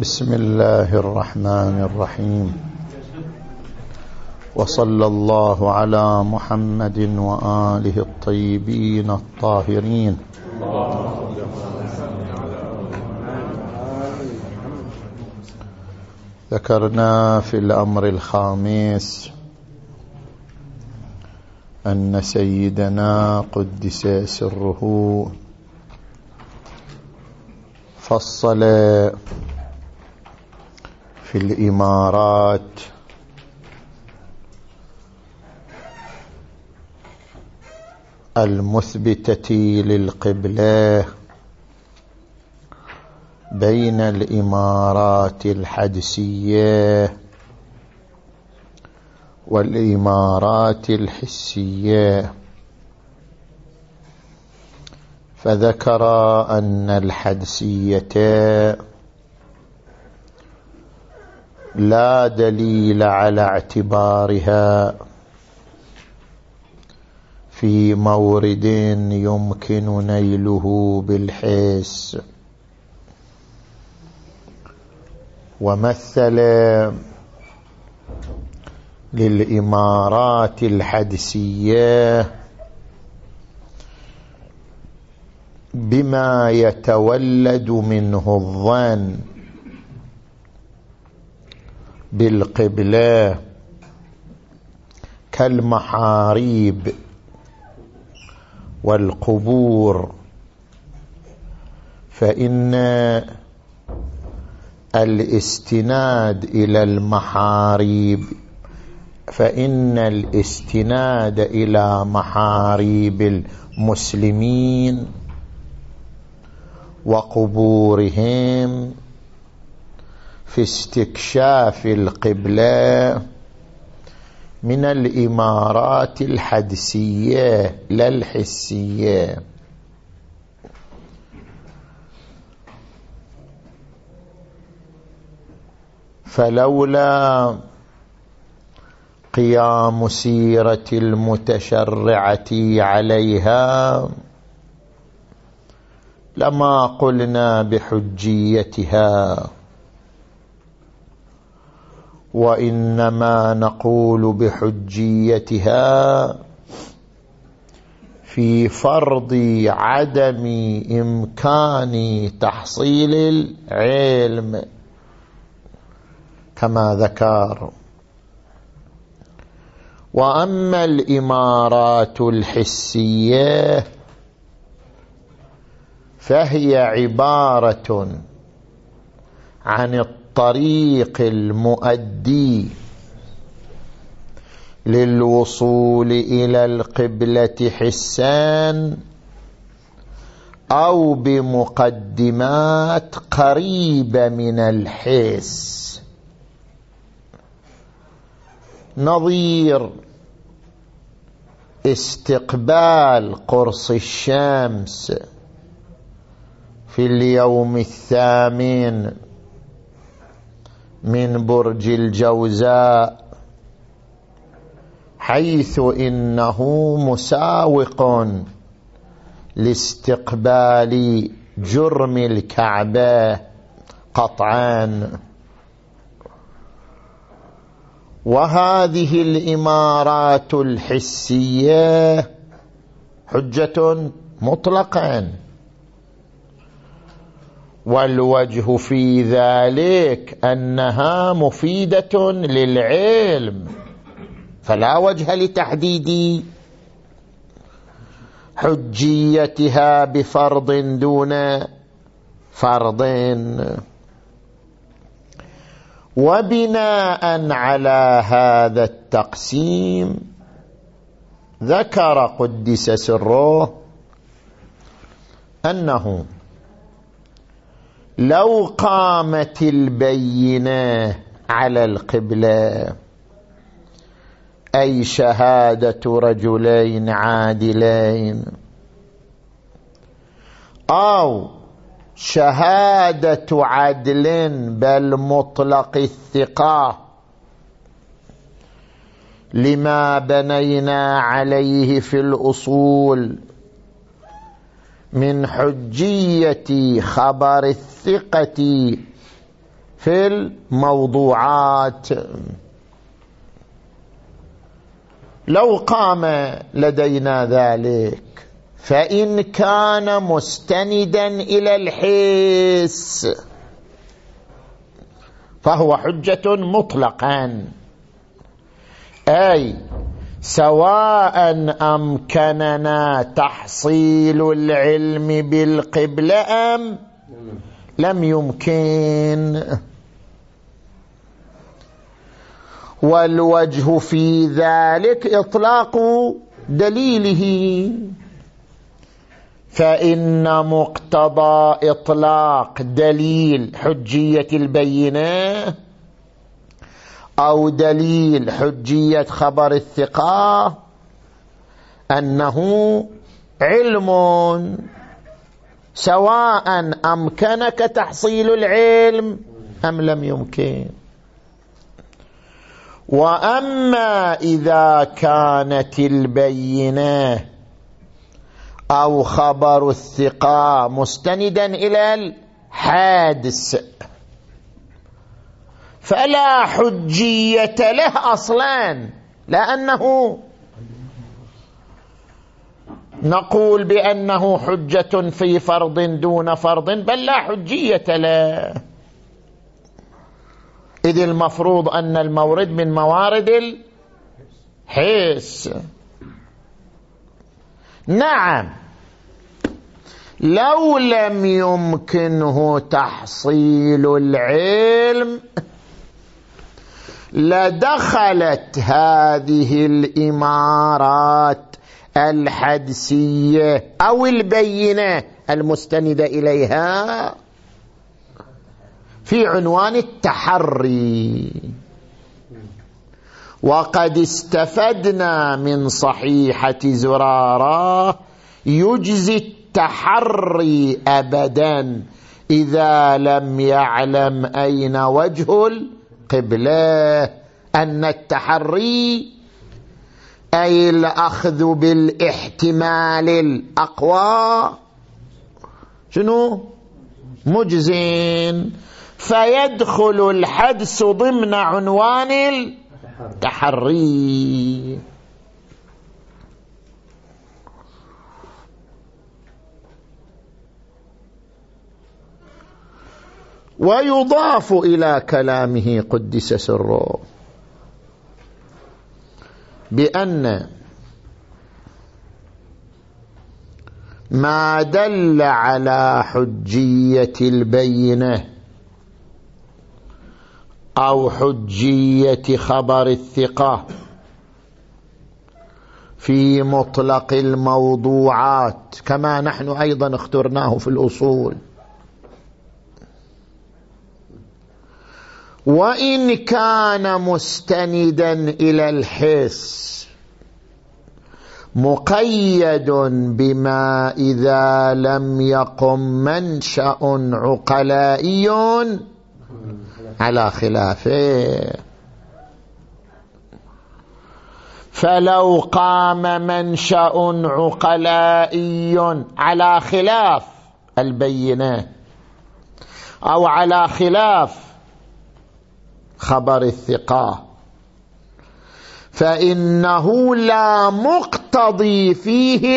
بسم الله الرحمن الرحيم. وصلى الله على محمد وآله الطيبين الطاهرين. ذكرنا في الأمر الخامس أن سيدنا قدس سره. فصل في الإمارات. المثبتة للقبلة بين الإمارات الحدسية. والإمارات الحسية. فذكر أن الحدسية لا دليل على اعتبارها في مورد يمكن نيله بالحس. ومثل للإمارات الحدسية بما يتولد منه الظن بالقبلة كالمحاريب والقبور فإن الاستناد إلى المحاريب فإن الاستناد إلى محاريب المسلمين وقبورهم في استكشاف القبلة من الإمارات الحدسية لا الحسية فلولا قيام سيرة المتشرعة عليها. لما قلنا بحجيتها وإنما نقول بحجيتها في فرض عدم إمكان تحصيل العلم كما ذكر وأما الإمارات الحسية فهي عبارة عن الطريق المؤدي للوصول إلى القبلة حسان أو بمقدمات قريبة من الحس. نظير استقبال قرص الشمس في اليوم الثامن من برج الجوزاء حيث إنه مساوق لاستقبال جرم الكعبة قطعاً. وهذه الإمارات الحسية حجة مطلقا. والوجه في ذلك أنها مفيدة للعلم. فلا وجه لتحديد حجيتها بفرض دون فرض. وبناء على هذا التقسيم ذكر قدس سره أنه لو قامت البينة على القبلة أي شهادة رجلين عادلين أو شهادة عدل بل مطلق الثقة. لما بنينا عليه في الأصول من حجية خبر الثقة في الموضوعات. لو قام لدينا ذلك فإن كان مستندا إلى الحس فهو حجة مطلقا. أي سواء أمكننا تحصيل العلم بالقبلة أم لم يمكن. والوجه في ذلك إطلاق دليله. فإن مقتضى إطلاق دليل حجية البينة أو دليل حجية خبر الثقة أنه علم سواء أمكنك تحصيل العلم أم لم يمكن. وأما إذا كانت البينة أو خبر الثقة مستندا إلى الحادث. فلا حجية له أصلا لأنه نقول بأنه حجة في فرض دون فرض بل لا حجية له. إذ المفروض أن المورد من موارد الحس. نعم. لو لم يمكنه تحصيل العلم لدخلت هذه الإمارات الحدسية أو البينة المستندة إليها في عنوان التحري. وقد استفدنا من صحيحة زرارة يجزي التحري أبدا إذا لم يعلم أين وجه القبلة. أن التحري أي الأخذ بالإحتمال الأقوى. شنو؟ مجزين. فيدخل الحدس ضمن عنوان التحري. ويضاف إلى كلامه قدس سره. بأن ما دل على حجية البينة أو حجية خبر الثقة في مطلق الموضوعات كما نحن أيضا اخترناه في الأصول. وإن كان مستندا إلى الحس مقيد بما إذا لم يقم منشأ عقلائي على خلافه. فلو قام منشأ عقلائي على خلاف البينة أو على خلاف خبر الثقة. فإنه لا مقتضي فيه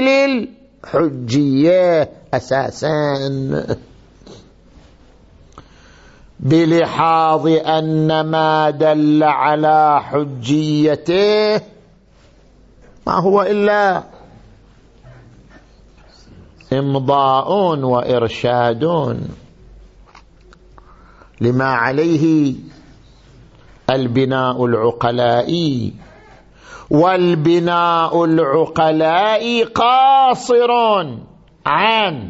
للحجية أساسا. بلحاظ أن ما دل على حجيته ما هو إلا إمضاء وإرشاد. لما عليه البناء العقلائي والبناء العقلائي قاصر عن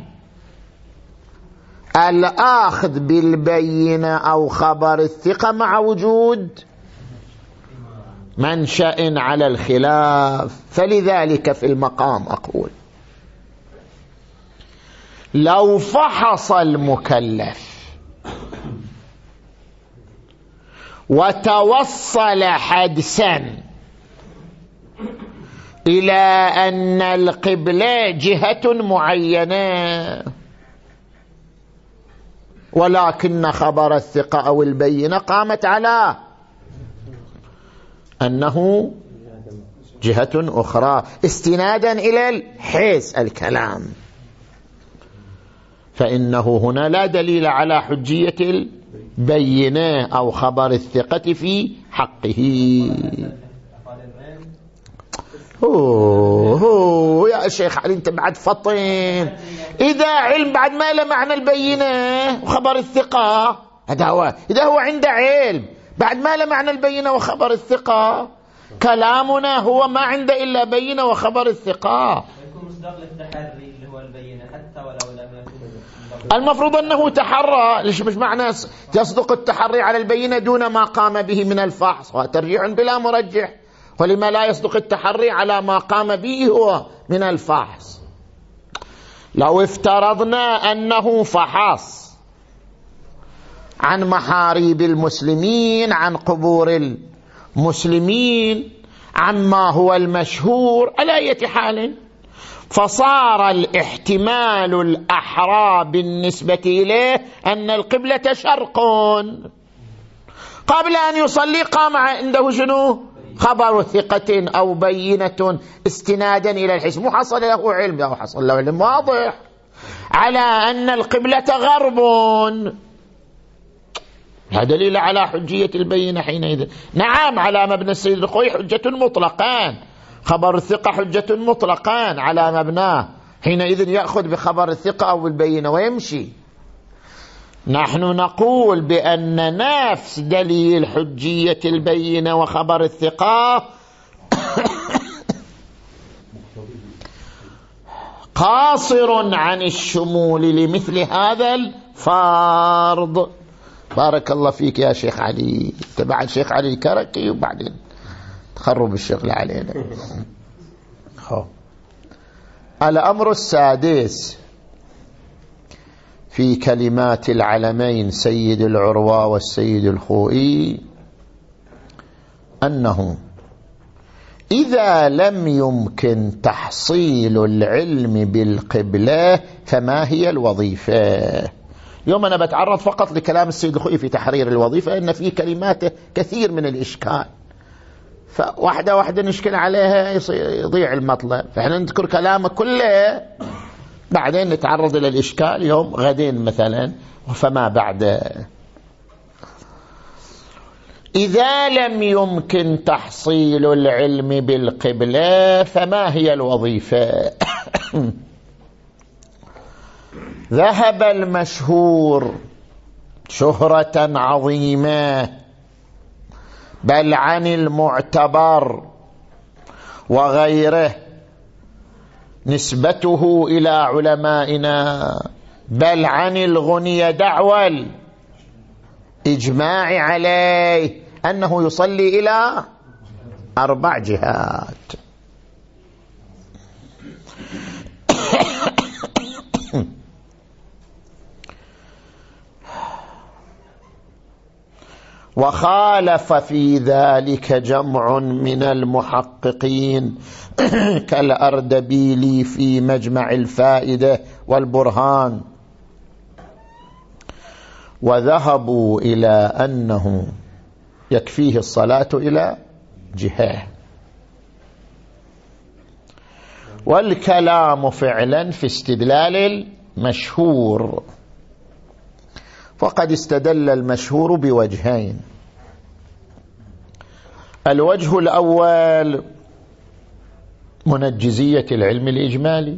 الآخذ بالبينة أو خبر الثقة مع وجود منشأ على الخلاف. فلذلك في المقام أقول لو فحص المكلف وتوصل حدسا إلى أن القبلة جهة معينة. ولكن خبر الثقة أو البينة قامت على أنه جهة أخرى استنادا إلى الحيث الكلام. فإنه هنا لا دليل على حجية البينة أو خبر الثقة في حقه. هو يا شيخ علي أنت بعد فطن إذا علم بعد ما له معنى البينه وخبر الثقة. هذا هو إذا هو عنده علم. بعد ما له معنى البينه وخبر الثقة. كلامنا هو ما عنده إلا بينة وخبر الثقة يكون مصداق للتحري اللي هو البينه حتى ولو لم يكن المفروض أنه تحرى. ليش مش معنى يصدق التحري على البينة دون ما قام به من الفحص؟ وترجيع بلا مرجح. ولما لا يصدق التحري على ما قام به هو من الفحص. لو افترضنا أنه فحص عن محاريب المسلمين عن قبور المسلمين عما هو المشهور على أي حال؟ فصار الاحتمال الأحرى بالنسبة إليه أن القبلة شرق. قبل أن يصلي قام عنده شنو؟ خبر ثقة أو بينة استنادا إلى الحس مو حصل له علم أو حصل له علم واضح. على أن القبلة غرب. هذا دليل على حجية البينة حينئذ. نعم على مبنى السيد الخوي حجة مطلقان خبر الثقة حجة مطلقان على مبناه. حينئذ يأخذ بخبر الثقة أو البينة ويمشي. نحن نقول بأن نفس دليل حجية البينة وخبر الثقة قاصر عن الشمول لمثل هذا الفرض. بارك الله فيك يا شيخ علي. تبع الشيخ علي الكركي وبعدين. تخرب الشغل علينا. الأمر السادس في كلمات العلمين سيد العروة والسيد الخوئي أنه إذا لم يمكن تحصيل العلم بالقبلة فما هي الوظيفة؟ يوم أنا بتعرض فقط لكلام السيد الخوئي في تحرير الوظيفة إن في كلماته كثير من الإشكال. فواحدة واحدة نشكل عليها يضيع المطلب فإحنا نذكر كلامه كله بعدين نتعرض إلى الإشكال. يوم غدين مثلا فما بعد. إذا لم يمكن تحصيل العلم بالقبلة فما هي الوظيفة؟ ذهب المشهور شهرة عظيمة. بل عن المعتبر وغيره. نسبته إلى علمائنا بل عن الغني دعوى الإجماع عليه أنه يصلي إلى أربع جهات. وخالف في ذلك جمع من المحققين. كالأردبيلي في مجمع الفائدة والبرهان. وذهبوا إلى أنه يكفيه الصلاة إلى جهة. والكلام فعلا في استدلال المشهور. فقد استدل المشهور بوجهين. الوجه الأول منجزية العلم الإجمالي.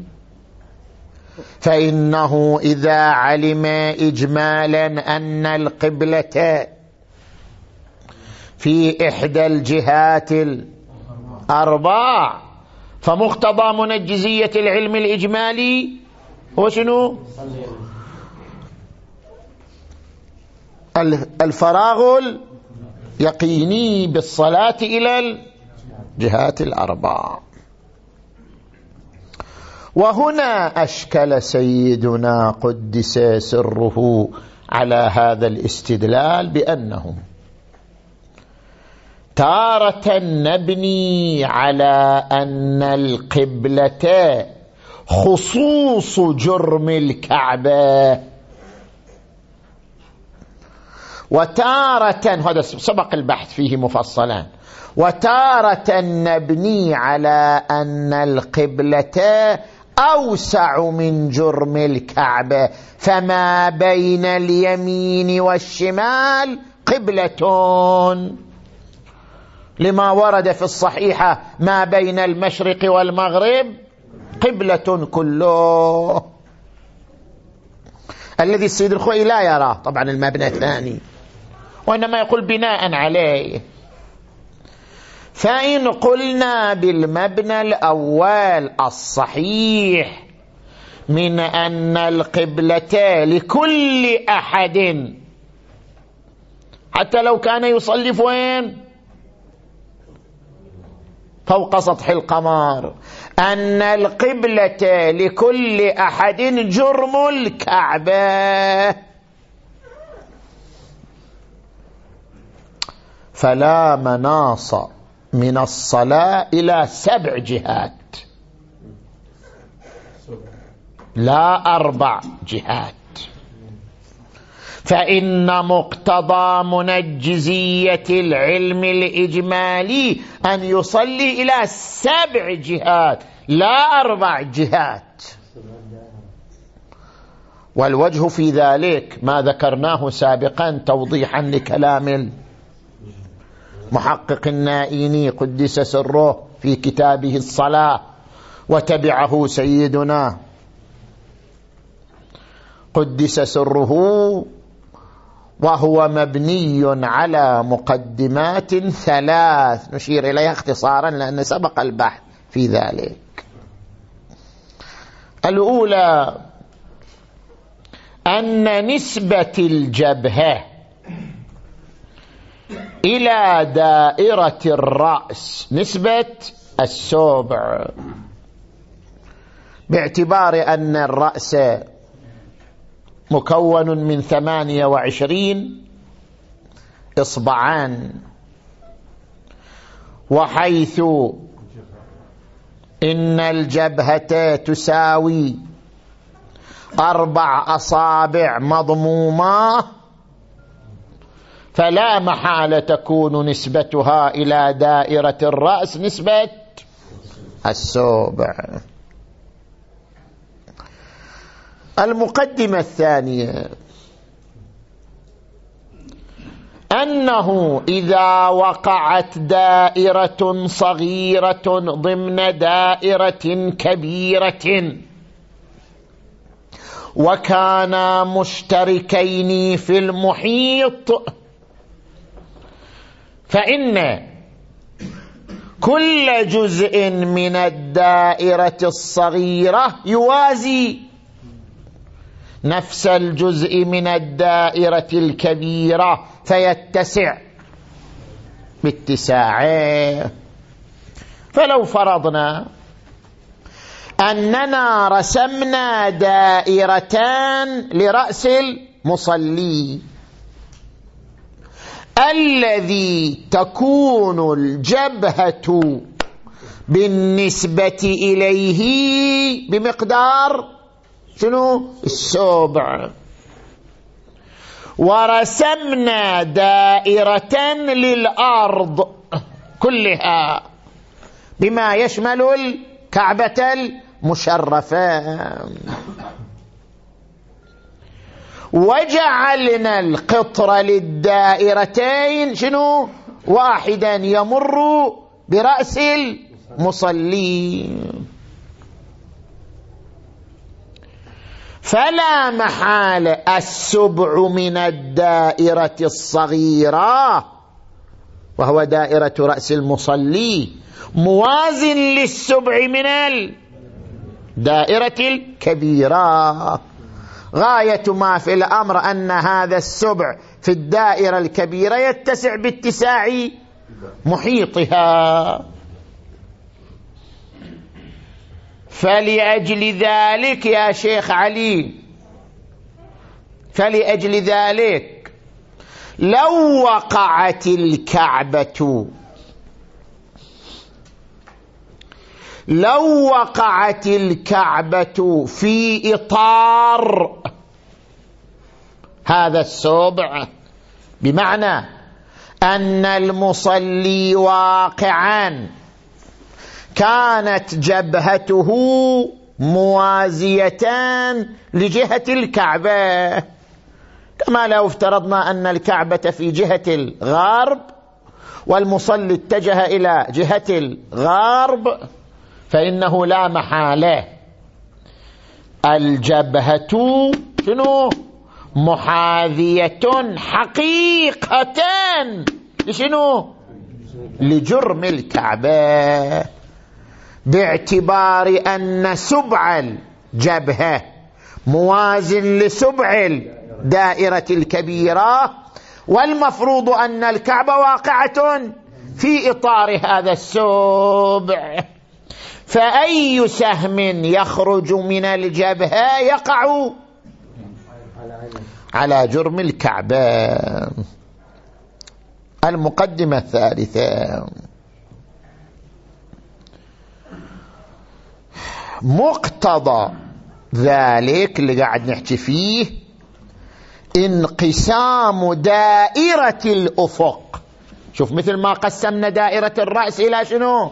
فإنه إذا علم إجمالا أن القبلة في إحدى الجهات الأربع فمقتضى منجزية العلم الإجمالي هو شنو؟ الفراغ اليقيني بالصلاة إلى الجهات الأربع وهنا أشكل سيدنا قدس سره على هذا الاستدلال بأنه تارة نبني على أن القبلة خصوص جرم الكعبة وتارة هذا سبق البحث فيه مفصلا وتارة نبني على أن القبلة أوسع من جرم الكعبة فما بين اليمين والشمال قبلة لما ورد في الصحيحة ما بين المشرق والمغرب قبلة كله. الذي السيد الخوئي لا يرى طبعا المبنى الثاني. وإنما يقول بناء عليه. فإن قلنا بالمبنى الأول الصحيح من أن القبلة لكل أحد. حتى لو كان يصلي وين فوق سطح القمر. أن القبلة لكل أحد جرم الكعبة. فلا مناص من الصلاة إلى سبع جهات. لا أربع جهات. فإن مقتضى منجزية العلم الإجمالي أن يصلي إلى سبع جهات لا أربع جهات. والوجه في ذلك ما ذكرناه سابقا توضيحا لكلام محقق النائيني قدس سره في كتابه الصلاة وتبعه سيدنا. قدس سره وهو مبني على مقدمات ثلاث. نشير إليها اختصارا لأن سبق البحث في ذلك. الأولى أن نسبة الجبهة إلى دائرة الرأس. نسبة السوبع. باعتبار أن الرأس مكون من ثمانية وعشرين إصبعان. وحيث إن الجبهة تساوي أربع أصابع مضمومة فلا محالة تكون نسبتها إلى دائرة الرأس نسبة السوبع المقدمة الثانية. أنه إذا وقعت دائرة صغيرة ضمن دائرة كبيرة وكانا مشتركين في المحيط فإن كل جزء من الدائرة الصغيرة يوازي نفس الجزء من الدائرة الكبيرة فيتسع باتساعه فلو فرضنا أننا رسمنا دائرتان لرأس المصلي. الذي تكون الجبهة بالنسبة إليه بمقدار شنو؟ السبع. ورسمنا دائرة للأرض كلها بما يشمل الكعبة المشرفة. وجعلنا القطر للدائرتين شنو؟ واحدا يمر برأس المصلي فلا محال السبع من الدائرة الصغيرة وهو دائرة رأس المصلي موازن للسبع من الدائرة الكبيرة. غاية ما في الأمر أن هذا السبع في الدائرة الكبيرة يتسع باتساع محيطها. فلأجل ذلك يا شيخ علي فلأجل ذلك لو وقعت الكعبة لو وقعت الكعبة في إطار هذا السبع بمعنى أن المصلي واقعا كانت جبهته موازيتان لجهة الكعبة. كما لو افترضنا أن الكعبة في جهة الغرب والمصلي اتجه إلى جهة الغرب فإنه لا محالة. الجبهة شنو؟ محاذية حقيقة. لشنو؟ لجرم الكعبة. باعتبار أن سبع الجبهة موازن لسبع الدائرة الكبيرة والمفروض أن الكعبة واقعة في إطار هذا السبع. فأي سهم يخرج من الجبهة يقع على جرم الكعبة المقدمة الثالثة. مقتضى ذلك اللي قاعد نحكي فيه انقسام دائرة الأفق. شوف مثل ما قسمنا دائرة الرأس إلى شنو؟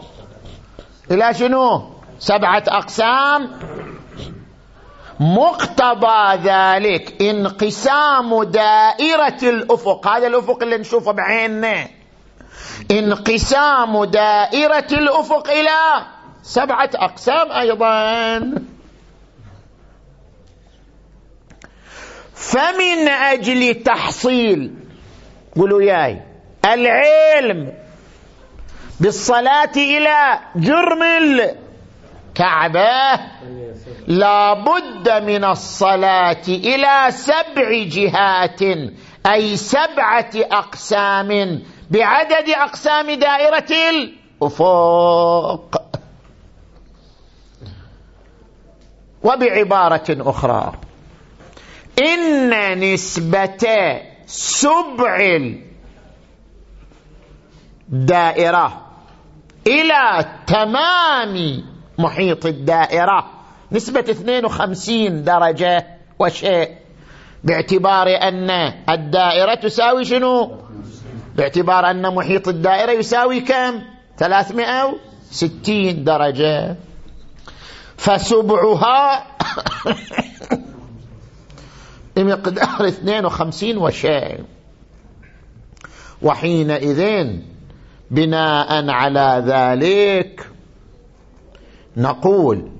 إلى شنو؟ سبعة أقسام. مقتضى ذلك انقسام دائرة الأفق. هذا الأفق اللي نشوفه بعيننا. انقسام دائرة الأفق إلى سبعة أقسام أيضا. فمن أجل تحصيل قولوا ياي العلم بالصلاة إلى جرم الكعبة. لا بد من الصلاة إلى سبع جهات أي سبعة أقسام. بعدد أقسام دائرة الأفق. وبعبارة أخرى. إن نسبة سبع الدائرة إلى تمام محيط الدائرة نسبة 52 درجة وشيء. باعتبار أن الدائرة تساوي شنو؟ باعتبار أن محيط الدائرة يساوي كم؟ 360 درجة. فسبعها بمقدار 52 وشيء. وحينئذ بناء على ذلك نقول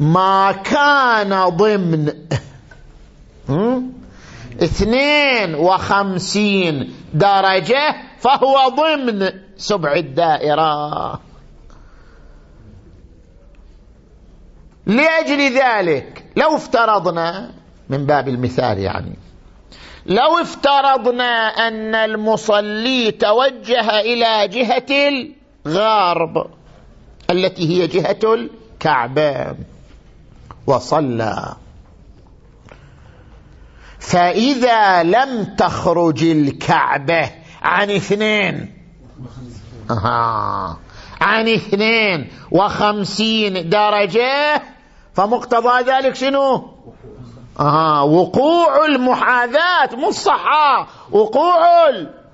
ما كان ضمن اثنين وخمسين درجة فهو ضمن سبع الدائرة. لأجل ذلك لو افترضنا من باب المثال يعني لو افترضنا أن المصلي توجه إلى جهة الغرب التي هي جهة الكعبة. وصلى. فإذا لم تخرج الكعبة عن اثنين. آه عن اثنين وخمسين درجة فمقتضى ذلك شنو؟ آه وقوع المحاذاة مو الصحة. وقوع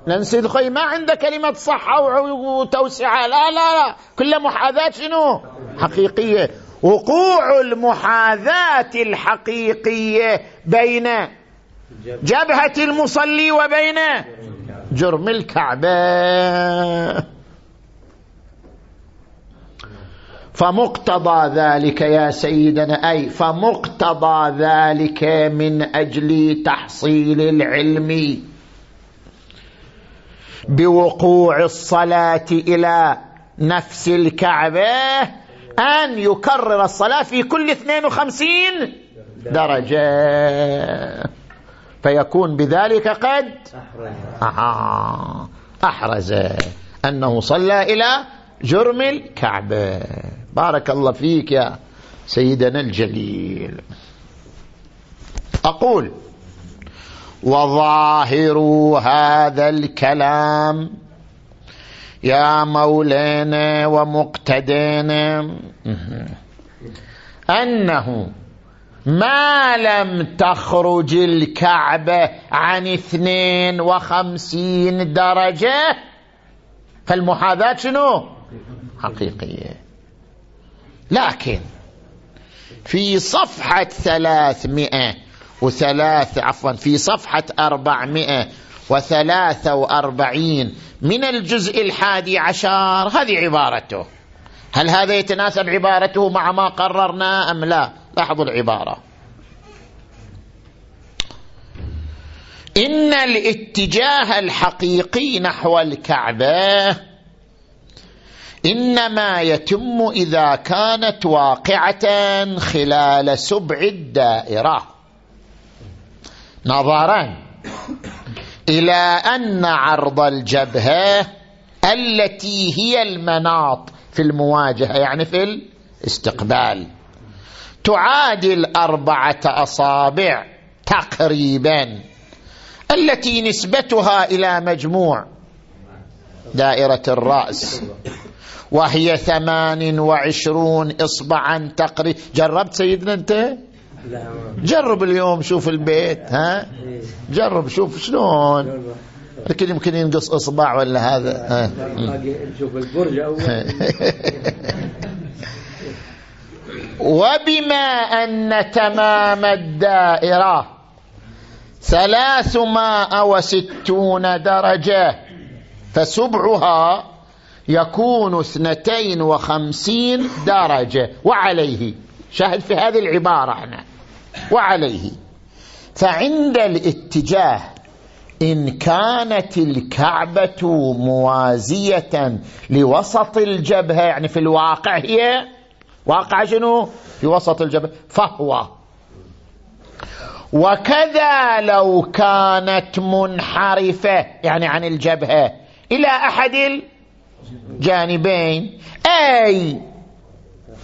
لأن سيد الخوي ما عنده كلمة صحة وتوسعة. لا لا لا. كلها محاذاة شنو؟ حقيقية. وقوع المحاذاة الحقيقية بين جبهة المصلي وبين جرم الكعبة. فمقتضى ذلك يا سيدنا أي فمقتضى ذلك من أجل تحصيل العلم بوقوع الصلاة إلى نفس الكعبة. أن يكرر الصلاة في كل 52 درجة. فيكون بذلك قد أحرز, أحرز. أنه صلى إلى جرم الكعبة بارك الله فيك يا سيدنا الجليل. أقول وظاهر هذا الكلام يا مولينا ومقتدينا أنه ما لم تخرج الكعبة عن اثنين وخمسين درجة. فالمحاذاة شنو؟ حقيقية. لكن في صفحة ثلاثمائة وثلاث عفوا في صفحة أربعمائة وثلاثة وأربعين من الجزء الحادي عشر. هذه عبارته. هل هذا يتناسب عبارته مع ما قررنا أم لا؟ لاحظوا العبارة. إن الاتجاه الحقيقي نحو الكعبة إنما يتم إذا كانت واقعة خلال سبع الدائرة. نظرا. إلى أن عرض الجبهة التي هي المناط في المواجهة يعني في الاستقبال تعادل أربعة أصابع تقريبا التي نسبتها إلى مجموع دائرة الرأس وهي ثمان وعشرون إصبعا تقريبا جربت سيدنا أنت؟ جرب اليوم شوف البيت ها؟ جرب شوف شلون؟ لكن يمكن ينقص إصبع ولا هذا شوف البرج وبما أن تمام الدائرة ثلاثمائة وستون درجة فسبعها يكون اثنتين وخمسين درجة. وعليه. شاهد في هذه العبارة هنا وعليه. فعند الاتجاه إن كانت الكعبة موازية لوسط الجبهة يعني في الواقع هي واقع شنو؟ في وسط الجبل فهو. وكذا لو كانت منحرفة يعني عن الجبهة إلى أحد الجانبين. أي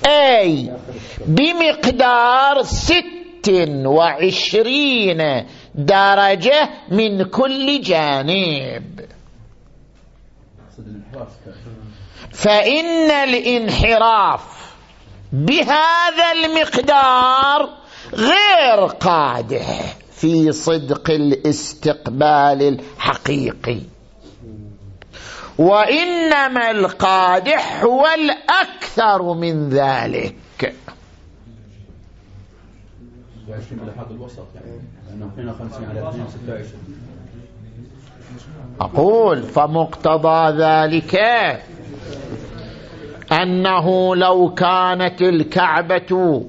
أي بمقدار ست وعشرين درجة من كل جانب. فإن الانحراف بهذا المقدار غير قادح في صدق الاستقبال الحقيقي. وإنما القادح هو الأكثر من ذلك. أقول فمقتضى ذلك أنه لو كانت الكعبة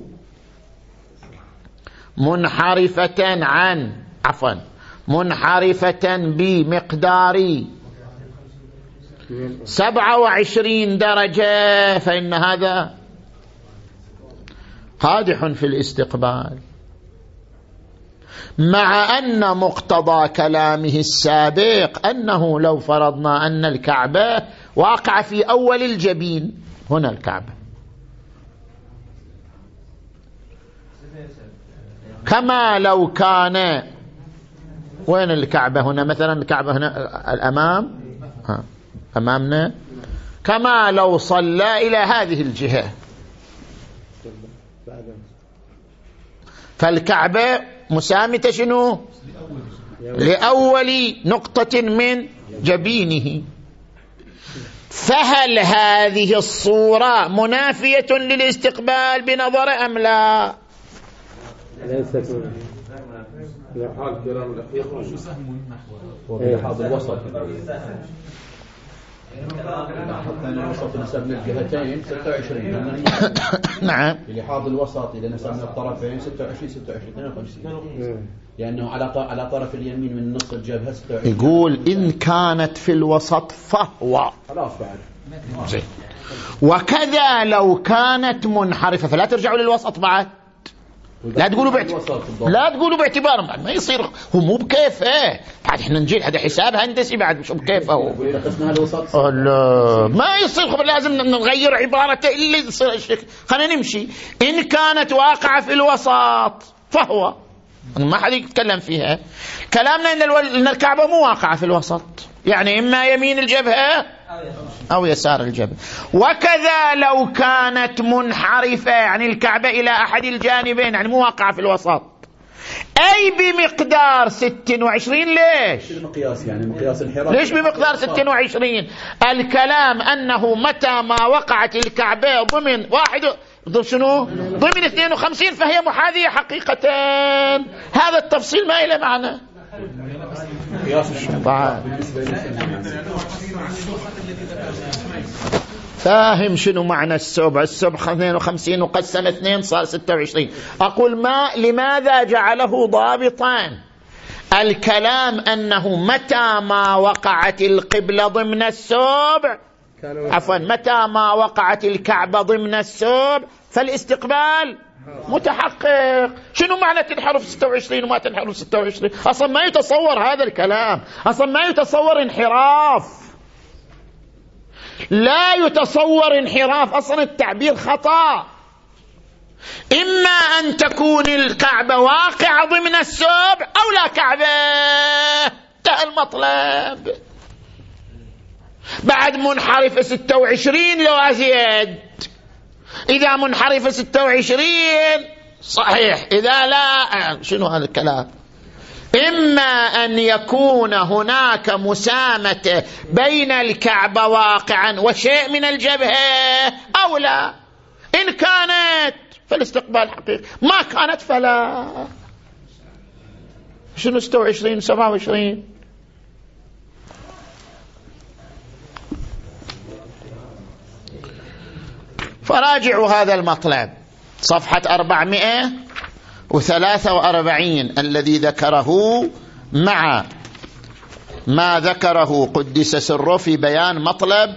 منحرفة عن عفوا منحرفة بمقدار سبعة وعشرين درجة فإن هذا قادح في الاستقبال. مع أن مقتضى كلامه السابق أنه لو فرضنا أن الكعبة واقع في أول الجبين هنا الكعبة. كما لو كان وين الكعبة هنا؟ مثلا الكعبة هنا الأمام؟ أمامنا. كما لو صلى إلى هذه الجهة. فالكعبة مسامتة شنو؟ لأول نقطة من جبينه. فهل هذه الصورة منافية للاستقبال بنظر أم لا؟ ليست. حال كلام الأخير. وفي الوسط. حطينا وسط نسبنا الجهتين 26 نعم. اللي حاض الوسط إذا نسبنا الطرفين 26 26 52 لأنه على على طرف اليمين من نص الجبهة 26 يقول إن كانت في الوسط فهو. خلاص بعد. زين. وكذا لو كانت منحرفة فلا ترجعوا للوسط بعد. لا تقولوا باعت... الوسط بالضبط. لا تقولوا باعتبار بعد ما يصير هو مو بكيفه. بعد إحنا نجي هذا حساب هندسي بعد مش بكيفه هو. لا. ما يصير لازم نغير عبارته إلا يصير الشيء خلينا نمشي. إن كانت واقعة في الوسط فهو. ما حد يتكلم فيها. كلامنا. إن الكعبة مو واقعة في الوسط. يعني إما يمين الجبهة أو يسار الجبهة. وكذا لو كانت منحرفة يعني الكعبة إلى أحد الجانبين يعني مو واقعة في الوسط. أي بمقدار 26 ليش؟ المقياس؟ يعني مقياس الحراك ليش بمقدار 26 الكلام أنه متى ما وقعت الكعبة ضمن واحد ضمن شنو؟ ضمن 52 فهي محاذية حقيقة. هذا التفصيل ما له معنى. للسنة فاهم شنو معنى السبع؟ السبع 52 وقسم اثنين صار 26 أقول ما لماذا جعله ضابطا الكلام أنه متى ما وقعت القبلة ضمن السبع. عفوا متى ما وقعت الكعبة ضمن السبع. فالاستقبال. متحقق. شنو معنى تنحرف 26 وما تنحرف 26 أصلا ما يتصور هذا الكلام. أصلا ما يتصور انحراف. لا يتصور انحراف. أصلا التعبير خطأ. إما أن تكون الكعبة واقعة ضمن السبع أو لا كعبة. انتهى المطلب. بعد منحرفه 26 لو أزيد. إذا منحرفه 26 صحيح. إذا لا شنو هذا الكلام؟ إما أن يكون هناك مسامة بين الكعبة واقعا وشيء من الجبهة أو لا. إن كانت فالاستقبال حقيقي. ما كانت فلا. شنو 26 27 فراجعوا هذا المطلب. صفحة 400 وثلاثة وأربعين الذي ذكره مع ما ذكره قدس سره في بيان مطلب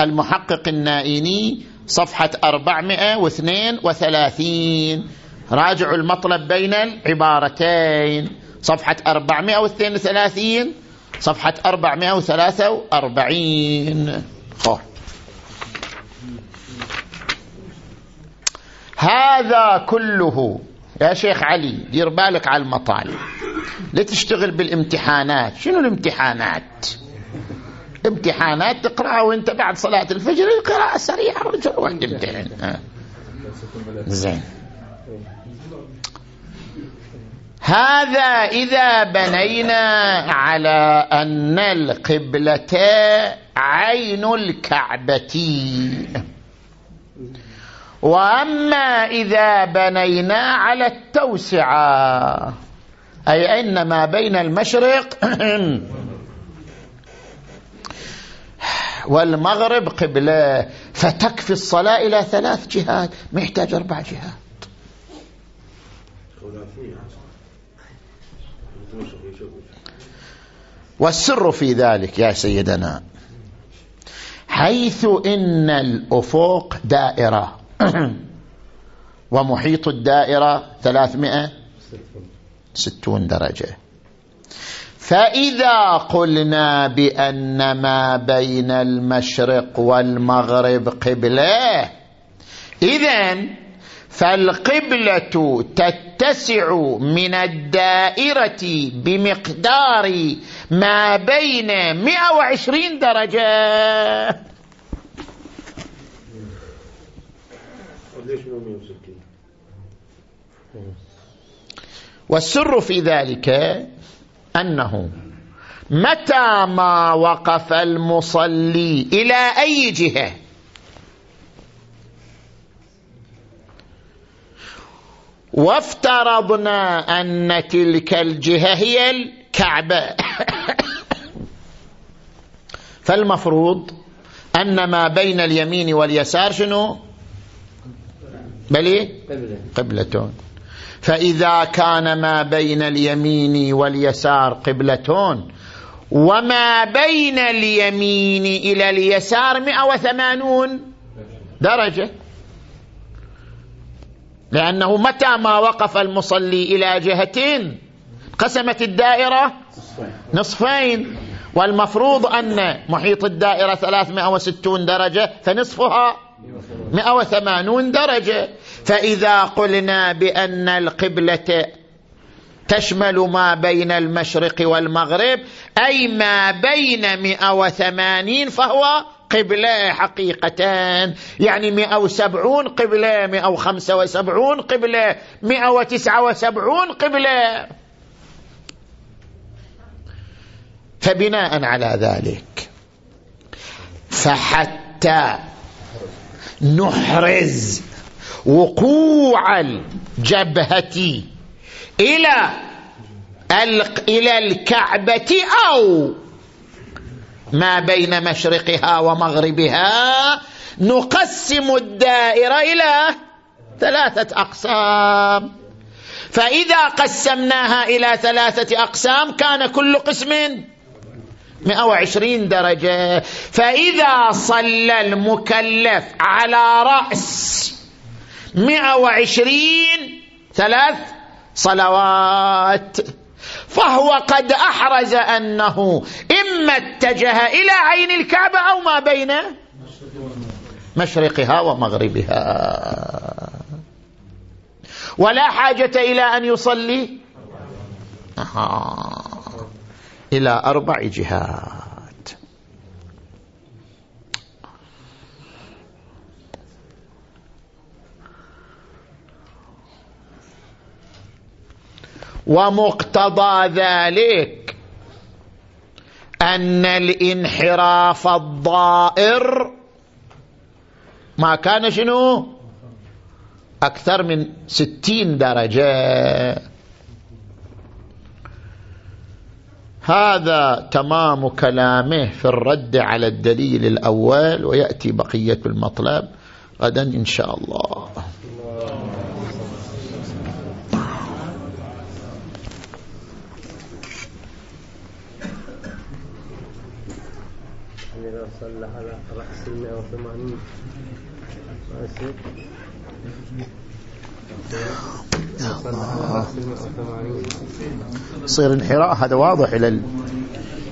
المحقق النائيني صفحة أربعمائة واثنين وثلاثين. راجعوا المطلب بين العبارتين. صفحة أربعمائة واثنين وثلاثين صفحة أربعمائة وثلاثة وأربعين خوف. هذا كله يا شيخ علي دير بالك على المطالب. لا تشتغل بالامتحانات. شنو الامتحانات؟ امتحانات تقرأها وانت بعد صلاة الفجر القراءة سريعة وتمتحن زين. هذا إذا بنينا على أن القبلة عين الكعبة. وأما إذا بنينا على التوسعة أي ان ما بين المشرق والمغرب قبله فتكفي الصلاة إلى ثلاث جهات ما يحتاج أربع جهات. والسر في ذلك يا سيدنا حيث إن الأفق دائرة. ومحيط الدائرة ثلاثمائة ستون درجة. فإذا قلنا بأن ما بين المشرق والمغرب قبلة إذن فالقبلة تتسع من الدائرة بمقدار ما بين 120 درجة. ليش مو 160 والسر في ذلك أنه متى ما وقف المصلي إلى أي جهة؟ وافترضنا أن تلك الجهة هي الكعبة. فالمفروض أن ما بين اليمين واليسار شنو؟ بل قبلتون فإذا كان ما بين اليمين واليسار قبلتون وما بين اليمين إلى اليسار 180 درجة. لأنه متى ما وقف المصلي إلى جهتين قسمت الدائرة نصفين. والمفروض أن محيط الدائرة 360 درجة فنصفها 180 درجة. فإذا قلنا بأن القبلة تشمل ما بين المشرق والمغرب أي ما بين 180 فهو قبلة حقيقة يعني 170 قبلة 175 قبلة 179 قبلة. فبناء على ذلك فحتى نحرز وقوع الجبهة إلى إلى الكعبة أو ما بين مشرقها ومغربها نقسم الدائرة إلى ثلاثة أقسام. فإذا قسمناها إلى ثلاثة أقسام كان كل قسم 120 درجة. فإذا صلى المكلف على رأس 120 ثلاث صلوات فهو قد أحرز أنه إما اتجه إلى عين الكعبة أو ما بين مشرقها ومغربها. ولا حاجة إلى أن يصلي. إلى أربع جهات. ومقتضى ذلك أن الانحراف الضائر ما كان شنو؟ أكثر من ستين درجة. هذا تمام كلامه في الرد على الدليل الأول ويأتي بقية المطلب غدا إن شاء الله. صلى على رأس 180 صير انحراء هذا واضح إلى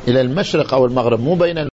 إلى المشرق أو المغرب مو بين